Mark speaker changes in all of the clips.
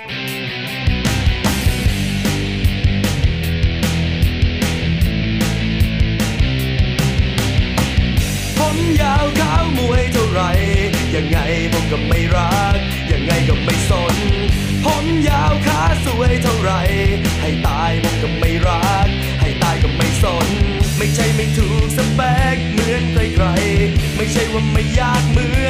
Speaker 1: ผมยาวขาวมวยเท่าไร ยังไงผมก็ไม่รัก ยังไงก็ไม่สน ผมยาวขาสวยเท่าไร ให้ตายผมก็ไม่รัก ให้ตายก็ไม่สน ไม่ใช่ไม่ถูกสเปกเหมือนใครๆ ไม่ใช่ว่าไม่อยากเหมือน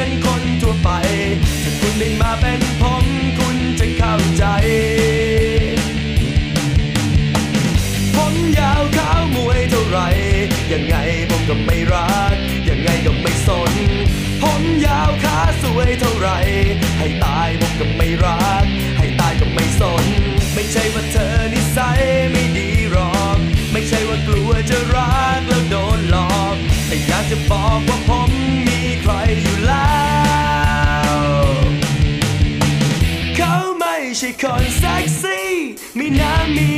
Speaker 1: ให้ตายผมก็ไม่รัก ให้ตายก็ไม่สน ไม่ใช่ว่าเธอนิสัยไม่ดีหรอก ไม่ใช่ว่ากลัวจะรักแล้วโดนหลอก แต่อยากจะบอกว่าผมมีใครอยู่แล้ว เขาไม่ใช่คนเซ็กซี่ มีน้ำมี